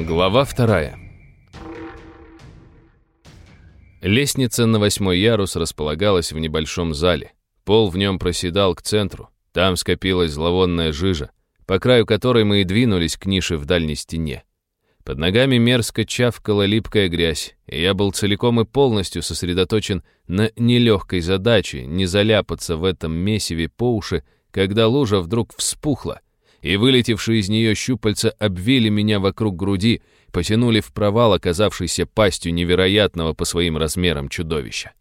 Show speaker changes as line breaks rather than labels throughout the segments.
Глава вторая. Лестница на восьмой ярус располагалась в небольшом зале. Пол в нем проседал к центру. Там скопилась зловонная жижа, по краю которой мы и двинулись к нише в дальней стене. Под ногами мерзко чавкала липкая грязь, и я был целиком и полностью сосредоточен на нелегкой задаче не заляпаться в этом месиве по уши, когда лужа вдруг вспухла — и вылетевшие из нее щупальца обвили меня вокруг груди, потянули в провал, оказавшийся пастью невероятного по своим размерам чудовища.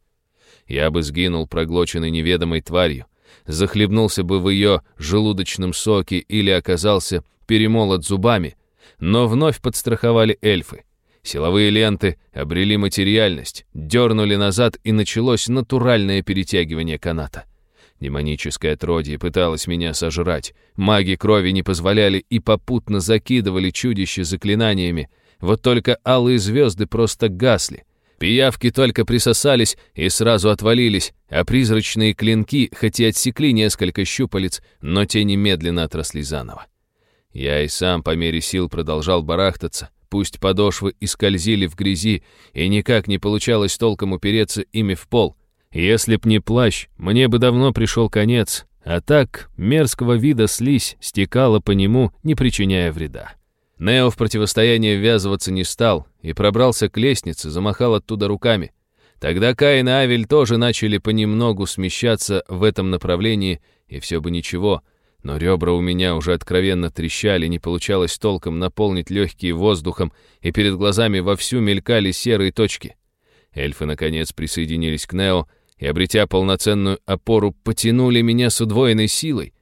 Я бы сгинул проглоченный неведомой тварью, захлебнулся бы в ее желудочном соке или оказался перемолот зубами, но вновь подстраховали эльфы. Силовые ленты обрели материальность, дернули назад, и началось натуральное перетягивание каната. Демоническое отродье пыталось меня сожрать. Маги крови не позволяли и попутно закидывали чудище заклинаниями. Вот только алые звезды просто гасли. Пиявки только присосались и сразу отвалились, а призрачные клинки, хоть и отсекли несколько щупалец, но те немедленно отросли заново. Я и сам по мере сил продолжал барахтаться, пусть подошвы и скользили в грязи, и никак не получалось толком упереться ими в пол, если б не плащ, мне бы давно пришел конец, а так мерзкого вида слизь стекала по нему, не причиняя вреда. Нео в противостояние ввязываться не стал и пробрался к лестнице, замахал оттуда руками. Тогда Каин и Авель тоже начали понемногу смещаться в этом направлении, и все бы ничего, но ребра у меня уже откровенно трещали, не получалось толком наполнить легкие воздухом, и перед глазами вовсю мелькали серые точки. Эльфы, наконец, присоединились к Нео, и, обретя полноценную опору, потянули меня с удвоенной силой.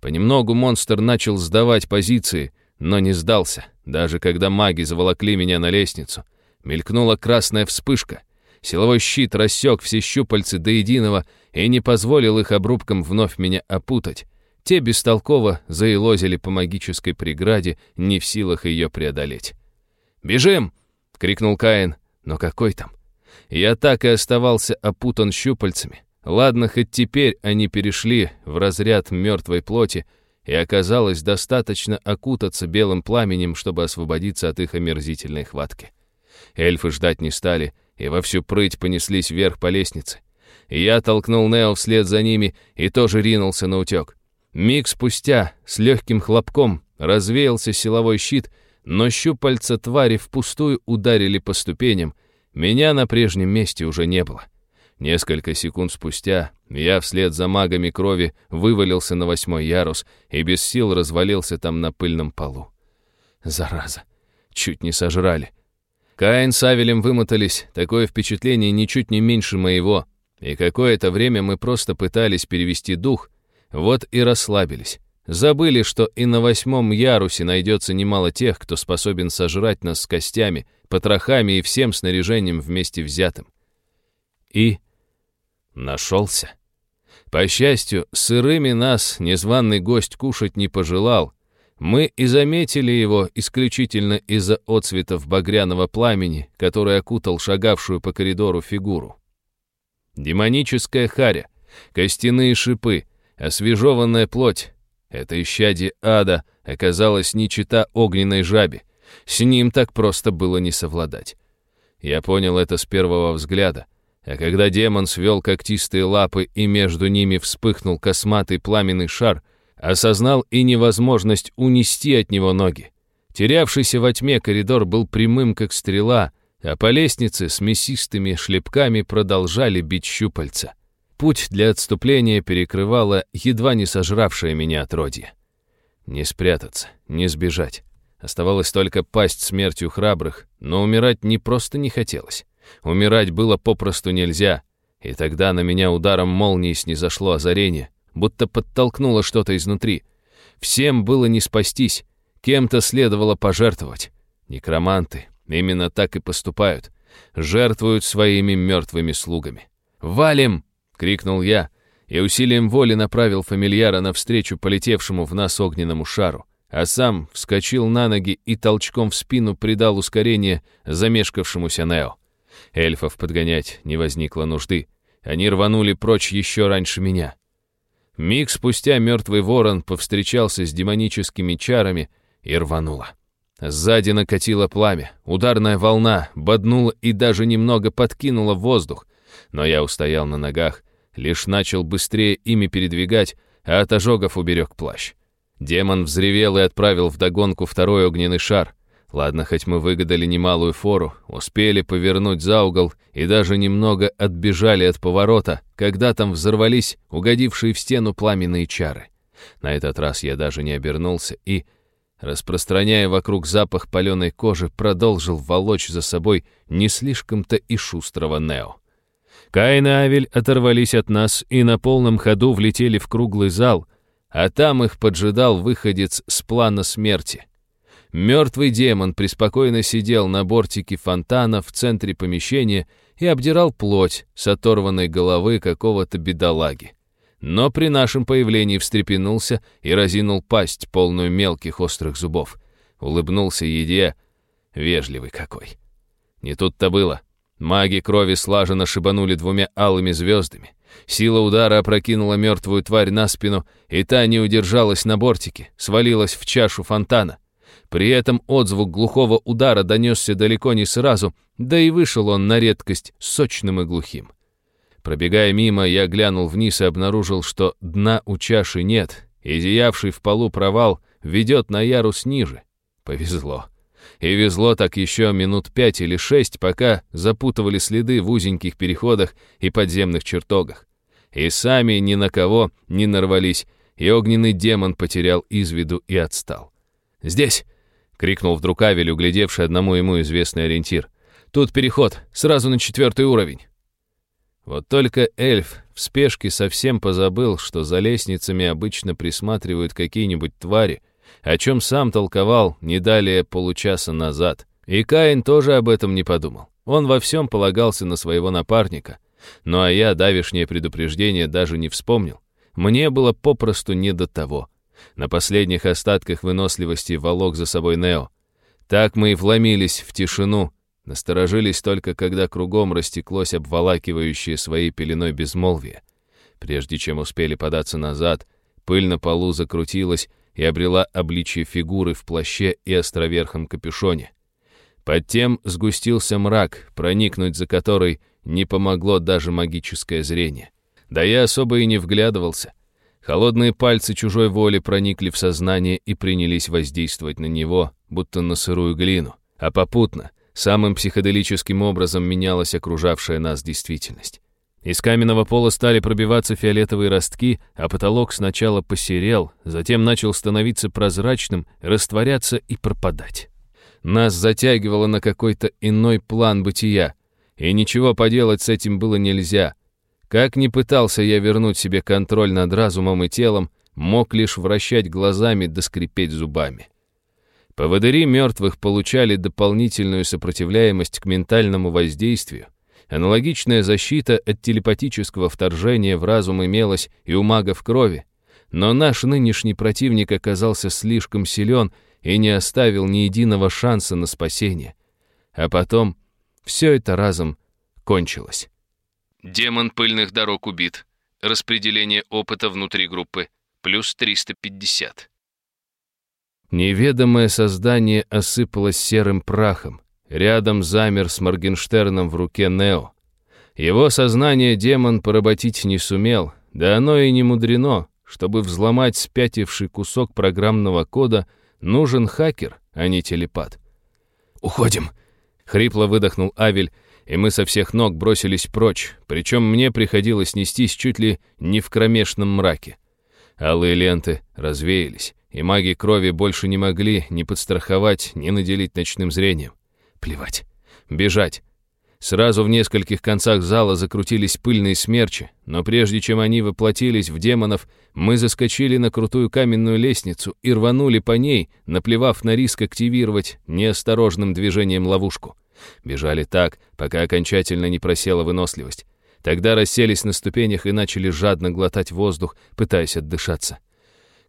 Понемногу монстр начал сдавать позиции, но не сдался, даже когда маги заволокли меня на лестницу. Мелькнула красная вспышка. Силовой щит рассек все щупальцы до единого и не позволил их обрубкам вновь меня опутать. Те бестолково заилозили по магической преграде, не в силах ее преодолеть. «Бежим!» — крикнул Каин. «Но какой там? Я так и оставался опутан щупальцами. Ладно, хоть теперь они перешли в разряд мертвой плоти, и оказалось достаточно окутаться белым пламенем, чтобы освободиться от их омерзительной хватки. Эльфы ждать не стали, и во всю прыть понеслись вверх по лестнице. Я толкнул Нео вслед за ними и тоже ринулся на утек. Миг спустя, с легким хлопком, развеялся силовой щит, но щупальца твари впустую ударили по ступеням, меня на прежнем месте уже не было. Несколько секунд спустя я вслед за магами крови вывалился на восьмой ярус и без сил развалился там на пыльном полу. Зараза, чуть не сожрали. Каин с Авелем вымотались, такое впечатление ничуть не меньше моего. И какое-то время мы просто пытались перевести дух, вот и расслабились. Забыли, что и на восьмом ярусе найдется немало тех, кто способен сожрать нас с костями, потрохами и всем снаряжением вместе взятым. И нашелся. По счастью, сырыми нас незваный гость кушать не пожелал. Мы и заметили его исключительно из-за отцветов багряного пламени, который окутал шагавшую по коридору фигуру. Демоническая харя, костяные шипы, освежеванная плоть, это исчадие ада оказалось не чита огненной жабе. С ним так просто было не совладать. Я понял это с первого взгляда. А когда демон свел когтистые лапы и между ними вспыхнул косматый пламенный шар, осознал и невозможность унести от него ноги. Терявшийся во тьме коридор был прямым, как стрела, а по лестнице с мясистыми шлепками продолжали бить щупальца. Путь для отступления перекрывала едва не сожравшая меня отродье. Не спрятаться, не сбежать. Оставалось только пасть смертью храбрых, но умирать не просто не хотелось. Умирать было попросту нельзя, и тогда на меня ударом молнии снизошло озарение, будто подтолкнуло что-то изнутри. Всем было не спастись, кем-то следовало пожертвовать. Некроманты именно так и поступают, жертвуют своими мертвыми слугами. «Валим!» — крикнул я, и усилием воли направил фамильяра навстречу полетевшему в нас огненному шару, а сам вскочил на ноги и толчком в спину придал ускорение замешкавшемуся Нео. Эльфов подгонять не возникло нужды. Они рванули прочь еще раньше меня. Миг спустя мертвый ворон повстречался с демоническими чарами и рвануло. Сзади накатило пламя, ударная волна боднула и даже немного подкинула воздух, но я устоял на ногах, лишь начал быстрее ими передвигать, а от ожогов уберег плащ. Демон взревел и отправил вдогонку второй огненный шар. Ладно, хоть мы выгадали немалую фору, успели повернуть за угол и даже немного отбежали от поворота, когда там взорвались угодившие в стену пламенные чары. На этот раз я даже не обернулся и, распространяя вокруг запах паленой кожи, продолжил волочь за собой не слишком-то и шустрого Нео. Каин и Авель оторвались от нас и на полном ходу влетели в круглый зал, а там их поджидал выходец с плана смерти. Мертвый демон преспокойно сидел на бортике фонтана в центре помещения и обдирал плоть с оторванной головы какого-то бедолаги. Но при нашем появлении встрепенулся и разинул пасть, полную мелких острых зубов. Улыбнулся еде, вежливый какой. Не тут-то было. Маги крови слаженно шибанули двумя алыми звездами. Сила удара опрокинула мертвую тварь на спину, и та не удержалась на бортике, свалилась в чашу фонтана. При этом отзвук глухого удара донесся далеко не сразу, да и вышел он на редкость сочным и глухим. Пробегая мимо, я глянул вниз и обнаружил, что дна у чаши нет, и зиявший в полу провал ведет на ярус ниже. Повезло. И везло так еще минут пять или шесть, пока запутывали следы в узеньких переходах и подземных чертогах. И сами ни на кого не нарвались, и огненный демон потерял из виду и отстал. «Здесь!» — крикнул вдруг Авель, углядевший одному ему известный ориентир. «Тут переход, сразу на четвертый уровень!» Вот только эльф в спешке совсем позабыл, что за лестницами обычно присматривают какие-нибудь твари — о чем сам толковал не далее получаса назад. И Каин тоже об этом не подумал. Он во всем полагался на своего напарника. Ну а я давешнее предупреждение даже не вспомнил. Мне было попросту не до того. На последних остатках выносливости волок за собой Нео. Так мы и вломились в тишину, насторожились только когда кругом растеклось обволакивающее своей пеленой безмолвие. Прежде чем успели податься назад, пыль на полу закрутилась, и обрела обличие фигуры в плаще и островерхом капюшоне. Под тем сгустился мрак, проникнуть за который не помогло даже магическое зрение. Да я особо и не вглядывался. Холодные пальцы чужой воли проникли в сознание и принялись воздействовать на него, будто на сырую глину. А попутно, самым психоделическим образом менялась окружавшая нас действительность. Из каменного пола стали пробиваться фиолетовые ростки, а потолок сначала посерел, затем начал становиться прозрачным, растворяться и пропадать. Нас затягивало на какой-то иной план бытия, и ничего поделать с этим было нельзя. Как ни пытался я вернуть себе контроль над разумом и телом, мог лишь вращать глазами да скрипеть зубами. Поводыри мертвых получали дополнительную сопротивляемость к ментальному воздействию, Аналогичная защита от телепатического вторжения в разум имелась и у магов крови. Но наш нынешний противник оказался слишком силен и не оставил ни единого шанса на спасение. А потом все это разом кончилось.
Демон пыльных дорог убит. Распределение опыта внутри группы. Плюс 350.
Неведомое создание осыпалось серым прахом. Рядом замер с Моргенштерном в руке Нео. Его сознание демон поработить не сумел, да оно и не мудрено. Чтобы взломать спятивший кусок программного кода, нужен хакер, а не телепат.
«Уходим!»
— хрипло выдохнул Авель, и мы со всех ног бросились прочь, причем мне приходилось нестись чуть ли не в кромешном мраке. Алые ленты развеялись, и маги крови больше не могли ни подстраховать, ни наделить ночным зрением. Плевать. Бежать. Сразу в нескольких концах зала закрутились пыльные смерчи, но прежде чем они воплотились в демонов, мы заскочили на крутую каменную лестницу и рванули по ней, наплевав на риск активировать неосторожным движением ловушку. Бежали так, пока окончательно не просела выносливость. Тогда расселись на ступенях и начали жадно глотать воздух, пытаясь отдышаться.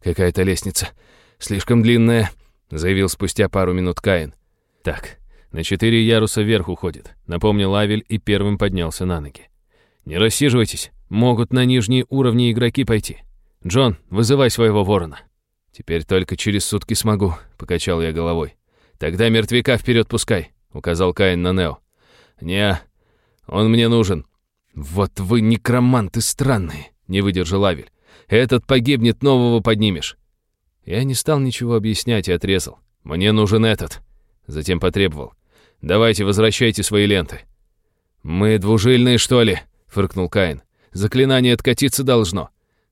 «Какая-то лестница. Слишком длинная», — заявил спустя пару минут Каин. «Так, на четыре яруса вверх уходит», — напомнил Авель и первым поднялся на ноги. «Не рассиживайтесь, могут на нижние уровни игроки пойти. Джон, вызывай своего ворона». «Теперь только через сутки смогу», — покачал я головой. «Тогда мертвяка вперед пускай», — указал Каин на Нео. «Не, он мне нужен». «Вот вы некроманты странные», — не выдержал Авель. «Этот погибнет, нового поднимешь». Я не стал ничего объяснять и отрезал. «Мне нужен этот». Затем потребовал. Давайте, возвращайте свои ленты». «Мы двужильные, что ли?» — фыркнул Каин. «Заклинание откатиться должно».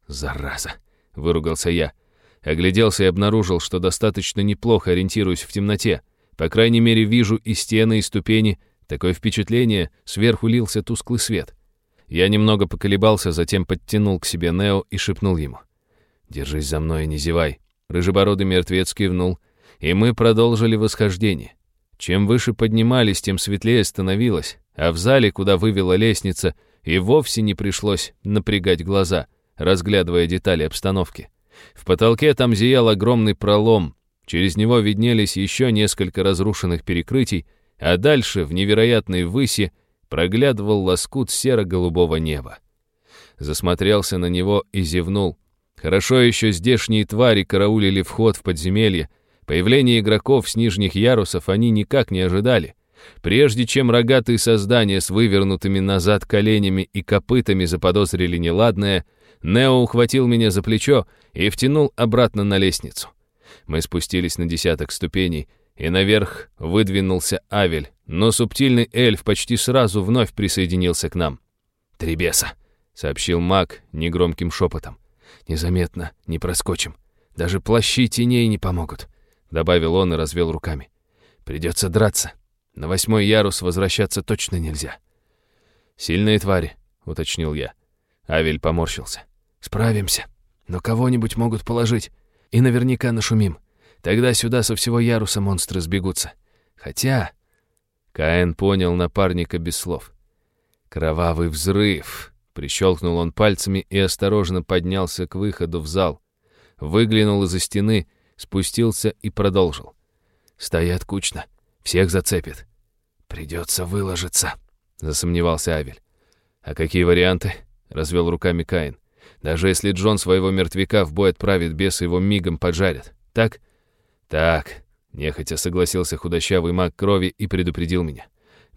«Зараза!» — выругался я. Огляделся и обнаружил, что достаточно неплохо ориентируюсь в темноте. По крайней мере, вижу и стены, и ступени. Такое впечатление, сверху лился тусклый свет. Я немного поколебался, затем подтянул к себе Нео и шепнул ему. «Держись за мной и не зевай». Рыжебородый мертвец кивнул, и мы продолжили восхождение. Чем выше поднимались, тем светлее становилось, а в зале, куда вывела лестница, и вовсе не пришлось напрягать глаза, разглядывая детали обстановки. В потолке там зиял огромный пролом, через него виднелись еще несколько разрушенных перекрытий, а дальше, в невероятной выси, проглядывал лоскут серо-голубого неба. Засмотрелся на него и зевнул. Хорошо еще здешние твари караулили вход в подземелье, Появление игроков с нижних ярусов они никак не ожидали. Прежде чем рогатые создания с вывернутыми назад коленями и копытами заподозрили неладное, Нео ухватил меня за плечо и втянул обратно на лестницу. Мы спустились на десяток ступеней, и наверх выдвинулся Авель, но субтильный эльф почти сразу вновь присоединился к нам. «Требеса», — сообщил маг негромким шепотом. «Незаметно, не проскочим. Даже плащи теней не помогут добавил он и развел руками. «Придется драться. На восьмой ярус возвращаться точно нельзя». «Сильные твари», — уточнил я. Авель поморщился. «Справимся. Но кого-нибудь могут положить. И наверняка нашумим. Тогда сюда со всего яруса монстры сбегутся. Хотя...» Каэн понял напарника без слов. «Кровавый взрыв!» Прищелкнул он пальцами и осторожно поднялся к выходу в зал. Выглянул из-за стены спустился и продолжил. «Стоят кучно, всех зацепит». «Придется выложиться», — засомневался Авель. «А какие варианты?» — развел руками Каин. «Даже если Джон своего мертвяка в бой отправит, бес его мигом поджарят. Так?» «Так», — нехотя согласился худощавый маг крови и предупредил меня.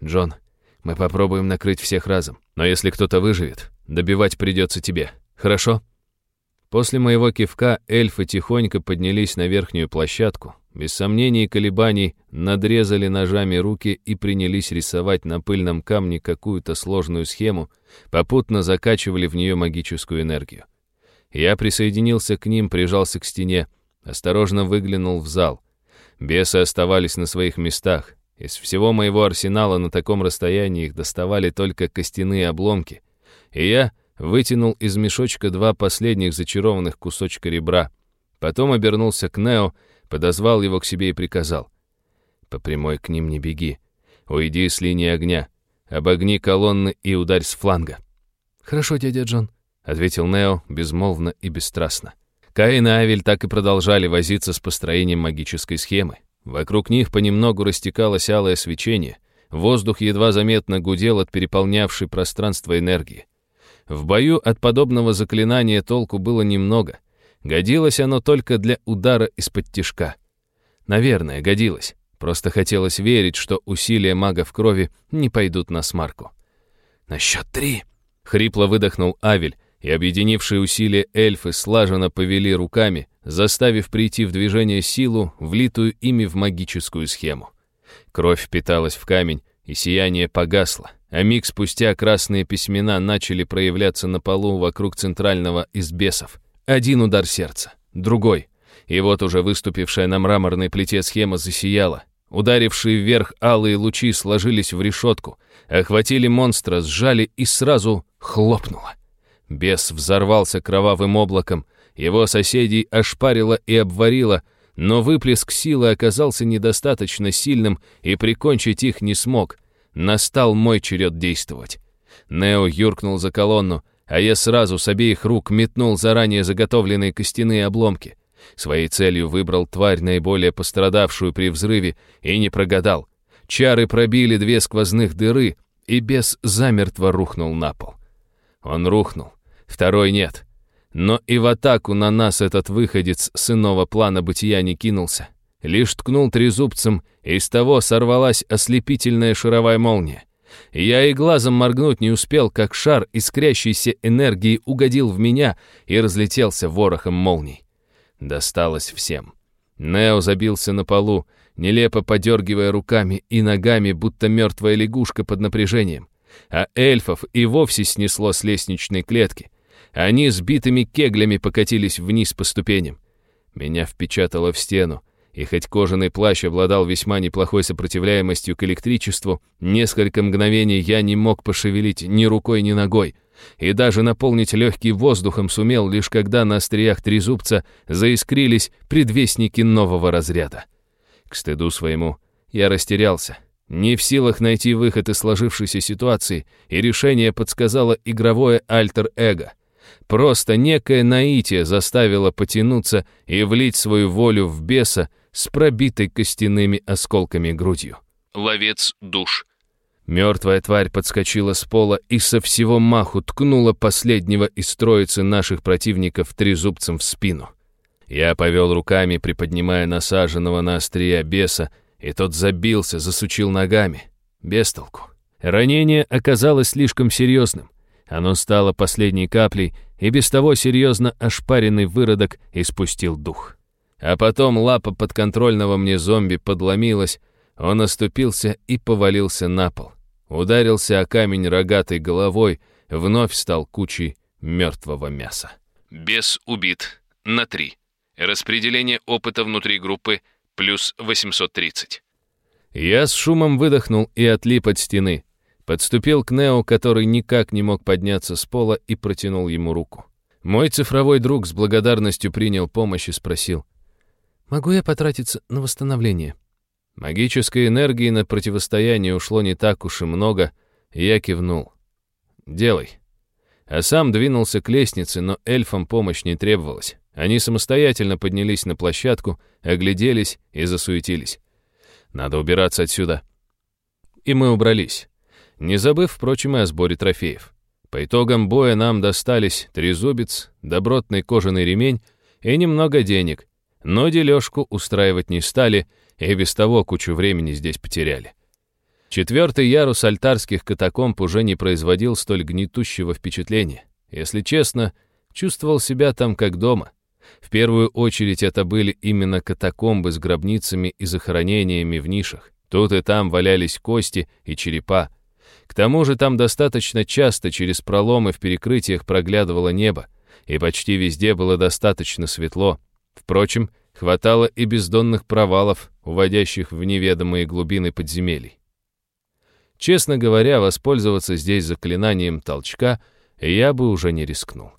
«Джон, мы попробуем накрыть всех разом, но если кто-то выживет, добивать придется тебе. Хорошо?» После моего кивка эльфы тихонько поднялись на верхнюю площадку. Без сомнений и колебаний надрезали ножами руки и принялись рисовать на пыльном камне какую-то сложную схему, попутно закачивали в нее магическую энергию. Я присоединился к ним, прижался к стене, осторожно выглянул в зал. Бесы оставались на своих местах. Из всего моего арсенала на таком расстоянии их доставали только костяные обломки. И я вытянул из мешочка два последних зачарованных кусочка ребра. Потом обернулся к Нео, подозвал его к себе и приказал. «По прямой к ним не беги. Уйди с линии огня. Обогни колонны и ударь с фланга». «Хорошо, дядя Джон», — ответил Нео безмолвно и бесстрастно. Каин и Авель так и продолжали возиться с построением магической схемы. Вокруг них понемногу растекалось алое свечение. Воздух едва заметно гудел от переполнявшей пространство энергии. В бою от подобного заклинания толку было немного. Годилось оно только для удара из-под тишка. Наверное, годилось. Просто хотелось верить, что усилия мага в крови не пойдут на смарку. «На счет три!» — хрипло выдохнул Авель, и объединившие усилия эльфы слаженно повели руками, заставив прийти в движение силу, влитую ими в магическую схему. Кровь впиталась в камень, и сияние погасло а миг спустя красные письмена начали проявляться на полу вокруг центрального из бесов. Один удар сердца, другой. И вот уже выступившая на мраморной плите схема засияла. Ударившие вверх алые лучи сложились в решетку, охватили монстра, сжали и сразу хлопнуло. Бес взорвался кровавым облаком, его соседей ошпарило и обварило, но выплеск силы оказался недостаточно сильным и прикончить их не смог — Настал мой черед действовать. Нео юркнул за колонну, а я сразу с обеих рук метнул заранее заготовленные костяные обломки. Своей целью выбрал тварь, наиболее пострадавшую при взрыве, и не прогадал. Чары пробили две сквозных дыры, и бес замертво рухнул на пол. Он рухнул, второй нет. Но и в атаку на нас этот выходец с иного плана бытия не кинулся. Лишь ткнул трезубцем, из того сорвалась ослепительная шаровая молния. Я и глазом моргнуть не успел, как шар искрящейся энергии угодил в меня и разлетелся ворохом молний. Досталось всем. Нео забился на полу, нелепо подергивая руками и ногами, будто мертвая лягушка под напряжением. А эльфов и вовсе снесло с лестничной клетки. Они сбитыми кеглями покатились вниз по ступеням. Меня впечатало в стену, и хоть кожаный плащ обладал весьма неплохой сопротивляемостью к электричеству, несколько мгновений я не мог пошевелить ни рукой, ни ногой, и даже наполнить легкий воздухом сумел, лишь когда на остриях трезубца заискрились предвестники нового разряда. К стыду своему я растерялся. Не в силах найти выход из сложившейся ситуации, и решение подсказало игровое альтер-эго — Просто некое наитие заставило потянуться и влить свою волю в беса, с пробитой костяными осколками грудью.
Ловец душ.
Мертвая тварь подскочила с пола и со всего маху ткнула последнего из троицы наших противников трезубцем в спину. Я повел руками, приподнимая насаженного на острия беса, и тот забился, засучил ногами. без толку. Ранение оказалось слишком серьезным. Оно стало последней каплей, и без того серьезно ошпаренный выродок испустил дух. А потом лапа подконтрольного мне зомби подломилась, он оступился и повалился на пол. Ударился о камень рогатой головой, вновь стал кучей мертвого мяса.
Без убит на три. Распределение опыта внутри группы плюс 830.
Я с шумом выдохнул и отлип от стены. Подступил к Нео, который никак не мог подняться с пола, и протянул ему руку. Мой цифровой друг с благодарностью принял помощь и спросил — Могу я потратиться на восстановление?» Магической энергии на противостояние ушло не так уж и много, и я кивнул. «Делай». А сам двинулся к лестнице, но эльфам помощь не требовалась. Они самостоятельно поднялись на площадку, огляделись и засуетились. «Надо убираться отсюда». И мы убрались, не забыв, впрочем, и о сборе трофеев. По итогам боя нам достались трезубец, добротный кожаный ремень и немного денег — но дележку устраивать не стали, и без того кучу времени здесь потеряли. Четвертый ярус альтарских катакомб уже не производил столь гнетущего впечатления. Если честно, чувствовал себя там как дома. В первую очередь это были именно катакомбы с гробницами и захоронениями в нишах. Тут и там валялись кости и черепа. К тому же там достаточно часто через проломы в перекрытиях проглядывало небо, и почти везде было достаточно светло. Впрочем, хватало и бездонных провалов, уводящих в неведомые глубины подземелий. Честно говоря, воспользоваться здесь заклинанием толчка я бы уже не рискнул.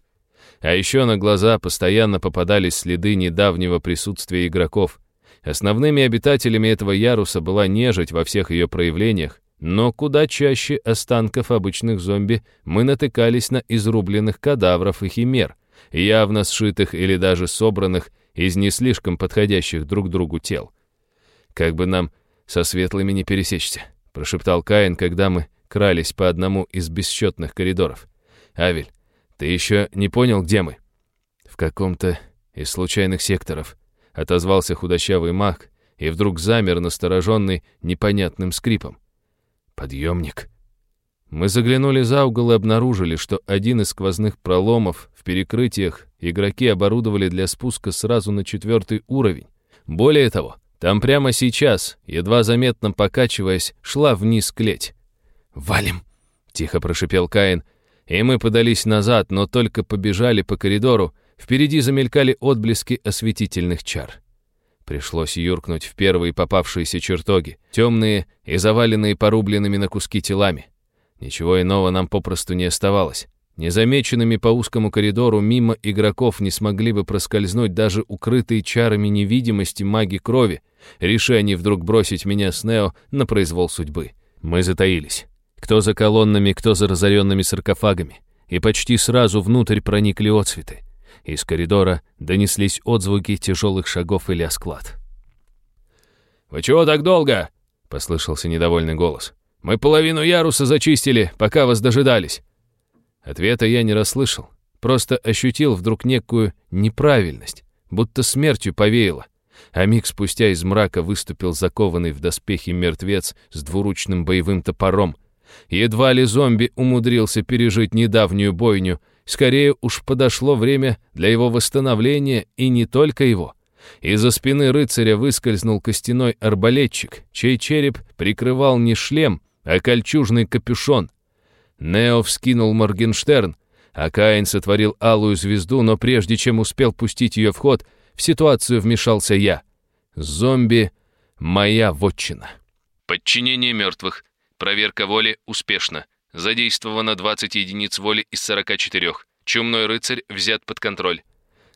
А еще на глаза постоянно попадались следы недавнего присутствия игроков. Основными обитателями этого яруса была нежить во всех ее проявлениях, но куда чаще останков обычных зомби мы натыкались на изрубленных кадавров и химер, явно сшитых или даже собранных из не слишком подходящих друг другу тел. «Как бы нам со светлыми не пересечься», — прошептал Каин, когда мы крались по одному из бесчетных коридоров. «Авель, ты еще не понял, где мы?» «В каком-то из случайных секторов», — отозвался худощавый маг и вдруг замер, настороженный непонятным скрипом. «Подъемник». Мы заглянули за угол и обнаружили, что один из сквозных проломов в перекрытиях игроки оборудовали для спуска сразу на четвертый уровень. Более того, там прямо сейчас, едва заметно покачиваясь, шла вниз клеть. «Валим!» — тихо прошипел Каин. И мы подались назад, но только побежали по коридору. Впереди замелькали отблески осветительных чар. Пришлось юркнуть в первые попавшиеся чертоги, темные и заваленные порубленными на куски телами. Ничего иного нам попросту не оставалось. Незамеченными по узкому коридору мимо игроков не смогли бы проскользнуть даже укрытые чарами невидимости маги крови, Решение вдруг бросить меня с Нео на произвол судьбы. Мы затаились. Кто за колоннами, кто за разоренными саркофагами. И почти сразу внутрь проникли отцветы. Из коридора донеслись отзвуки тяжелых шагов или осклад.
«Вы чего так долго?» — послышался недовольный голос. «Мы половину яруса зачистили, пока вас дожидались».
Ответа я не расслышал, просто ощутил вдруг некую неправильность, будто смертью повеяло. А миг спустя из мрака выступил закованный в доспехи мертвец с двуручным боевым топором. Едва ли зомби умудрился пережить недавнюю бойню, скорее уж подошло время для его восстановления и не только его. Из-за спины рыцаря выскользнул костяной арбалетчик, чей череп прикрывал не шлем, а кольчужный капюшон — Нео вскинул Моргенштерн, а Каин сотворил алую звезду, но прежде чем успел пустить ее в ход, в ситуацию вмешался я. Зомби — моя вотчина.
Подчинение мертвых. Проверка воли успешна. Задействовано 20 единиц воли из 44. Чумной рыцарь взят под контроль.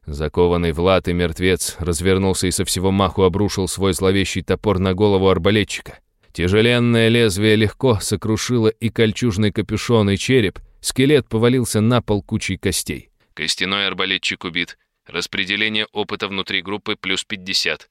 Закованный в латы мертвец развернулся и со всего маху обрушил свой зловещий топор на голову арбалетчика. Тяжеленное лезвие легко сокрушило и кольчужный капюшон, и череп. Скелет повалился на пол кучей костей.
Костяной арбалетчик убит. Распределение опыта внутри группы плюс 50.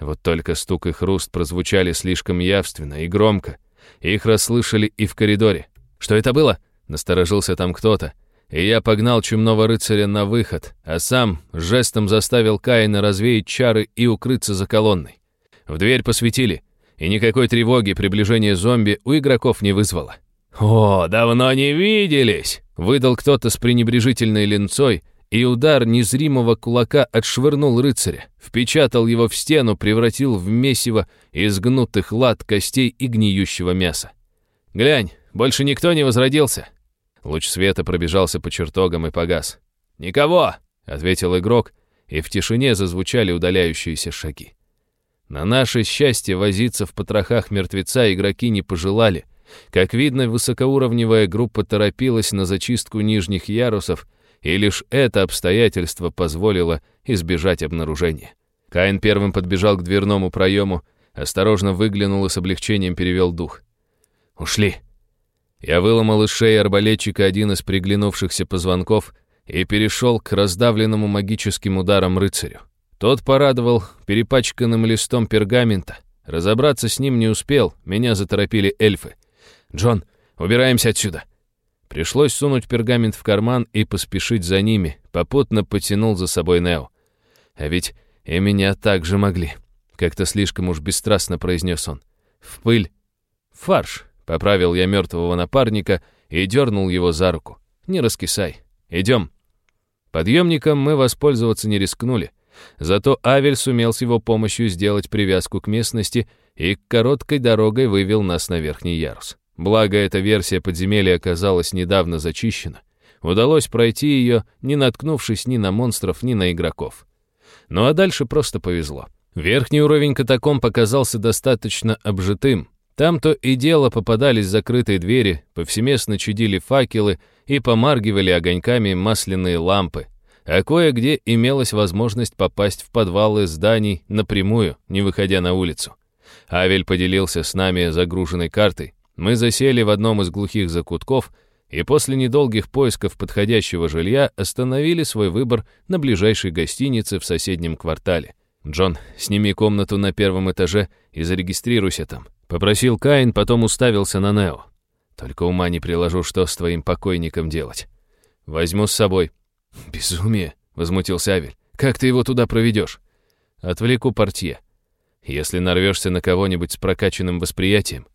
Вот только стук и хруст прозвучали слишком явственно и громко. Их расслышали и в коридоре. «Что это было?» — насторожился там кто-то. И я погнал чумного рыцаря на выход, а сам жестом заставил Каина развеять чары и укрыться за колонной. В дверь посветили — и никакой тревоги приближение зомби у игроков не вызвало. «О, давно не виделись!» — выдал кто-то с пренебрежительной линцой, и удар незримого кулака отшвырнул рыцаря, впечатал его в стену, превратил в месиво изгнутых лад костей и гниющего мяса. «Глянь, больше никто не возродился!» Луч света пробежался по чертогам и погас. «Никого!» — ответил игрок, и в тишине зазвучали удаляющиеся шаги. На наше счастье возиться в потрохах мертвеца игроки не пожелали. Как видно, высокоуровневая группа торопилась на зачистку нижних ярусов, и лишь это обстоятельство позволило избежать обнаружения. Каин первым подбежал к дверному проему, осторожно выглянул и с облегчением перевел дух. «Ушли!» Я выломал из шеи арбалетчика один из приглянувшихся позвонков и перешел к раздавленному магическим ударом рыцарю. Тот порадовал перепачканным листом пергамента. Разобраться с ним не успел, меня заторопили эльфы. «Джон, убираемся отсюда!» Пришлось сунуть пергамент в карман и поспешить за ними, попутно потянул за собой Нео. «А ведь и меня так же могли», — как-то слишком уж бесстрастно произнес он. «В пыль!» «Фарш!» — поправил я мертвого напарника и дернул его за руку. «Не раскисай. Идем!» Подъемником мы воспользоваться не рискнули. Зато Авель сумел с его помощью сделать привязку к местности и короткой дорогой вывел нас на верхний ярус. Благо, эта версия подземелья оказалась недавно зачищена. Удалось пройти ее, не наткнувшись ни на монстров, ни на игроков. Ну а дальше просто повезло. Верхний уровень катакомб оказался достаточно обжитым. Там то и дело попадались закрытые двери, повсеместно чудили факелы и помаргивали огоньками масляные лампы, а кое-где имелась возможность попасть в подвалы зданий напрямую, не выходя на улицу. Авель поделился с нами загруженной картой. Мы засели в одном из глухих закутков и после недолгих поисков подходящего жилья остановили свой выбор на ближайшей гостинице в соседнем квартале. «Джон, сними комнату на первом этаже и зарегистрируйся там», — попросил Каин, потом уставился на Нео. «Только ума не приложу, что с твоим покойником делать. Возьму с собой», «Безумие!» — возмутился Авель. «Как ты его туда проведешь?» «Отвлеку портье. Если нарвешься на кого-нибудь с прокачанным восприятием,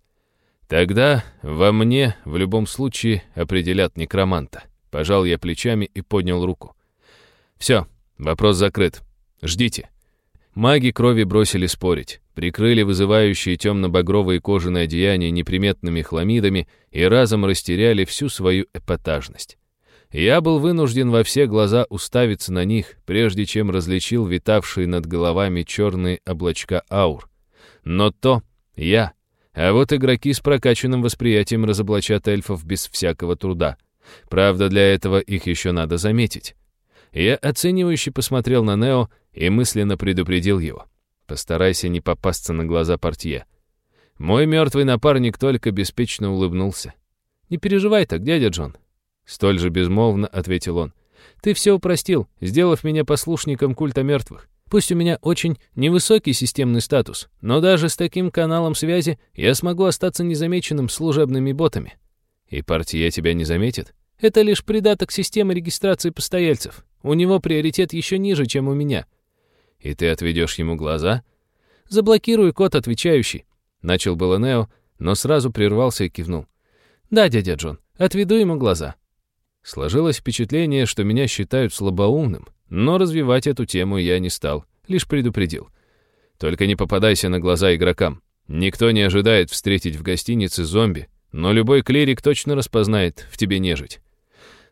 тогда во мне в любом случае определят некроманта». Пожал я плечами и поднял руку. «Все, вопрос закрыт. Ждите». Маги крови бросили спорить, прикрыли вызывающие темно-багровые кожаные одеяния неприметными хламидами и разом растеряли всю свою эпатажность. Я был вынужден во все глаза уставиться на них, прежде чем различил витавшие над головами черные облачка аур. Но то я. А вот игроки с прокачанным восприятием разоблачат эльфов без всякого труда. Правда, для этого их еще надо заметить. Я оценивающе посмотрел на Нео и мысленно предупредил его. Постарайся не попасться на глаза портье. Мой мертвый напарник только беспечно улыбнулся. «Не переживай так, дядя Джон. Столь же безмолвно ответил он. «Ты все упростил, сделав меня послушником культа мертвых. Пусть у меня очень невысокий системный статус, но даже с таким каналом связи я смогу остаться незамеченным служебными ботами». «И партия тебя не заметит?» «Это лишь придаток системы регистрации постояльцев. У него приоритет еще ниже, чем у меня». «И ты отведешь ему глаза?» «Заблокирую код, отвечающий», — начал было Нео, но сразу прервался и кивнул. «Да, дядя Джон, отведу ему глаза». Сложилось впечатление, что меня считают слабоумным, но развивать эту тему я не стал, лишь предупредил. Только не попадайся на глаза игрокам. Никто не ожидает встретить в гостинице зомби, но любой клирик точно распознает в тебе нежить.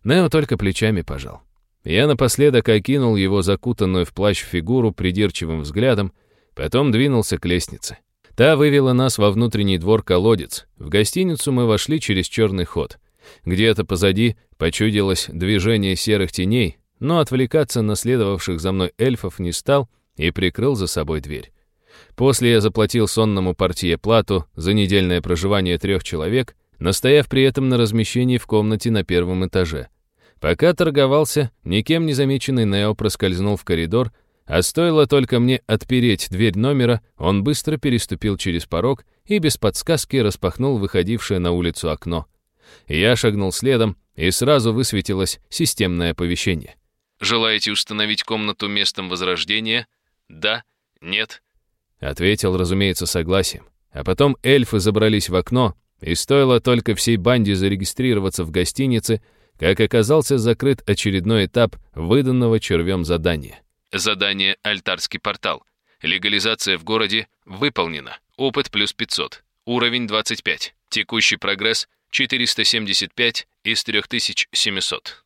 Нео только плечами пожал. Я напоследок окинул его закутанную в плащ фигуру придирчивым взглядом, потом двинулся к лестнице. Та вывела нас во внутренний двор колодец. В гостиницу мы вошли через черный ход. Где-то позади почудилось движение серых теней, но отвлекаться на следовавших за мной эльфов не стал и прикрыл за собой дверь. После я заплатил сонному портье плату за недельное проживание трех человек, настояв при этом на размещении в комнате на первом этаже. Пока торговался, никем не замеченный Нео проскользнул в коридор, а стоило только мне отпереть дверь номера, он быстро переступил через порог и без подсказки распахнул выходившее на улицу окно. Я шагнул следом, и сразу высветилось системное оповещение.
«Желаете установить комнату местом возрождения? Да? Нет?»
Ответил, разумеется, согласием. А потом эльфы забрались в окно, и стоило только всей банде зарегистрироваться в гостинице, как оказался закрыт очередной этап выданного червем задания.
Задание «Альтарский портал». Легализация в городе выполнена. Опыт плюс 500. Уровень 25. Текущий прогресс 475 из 3700.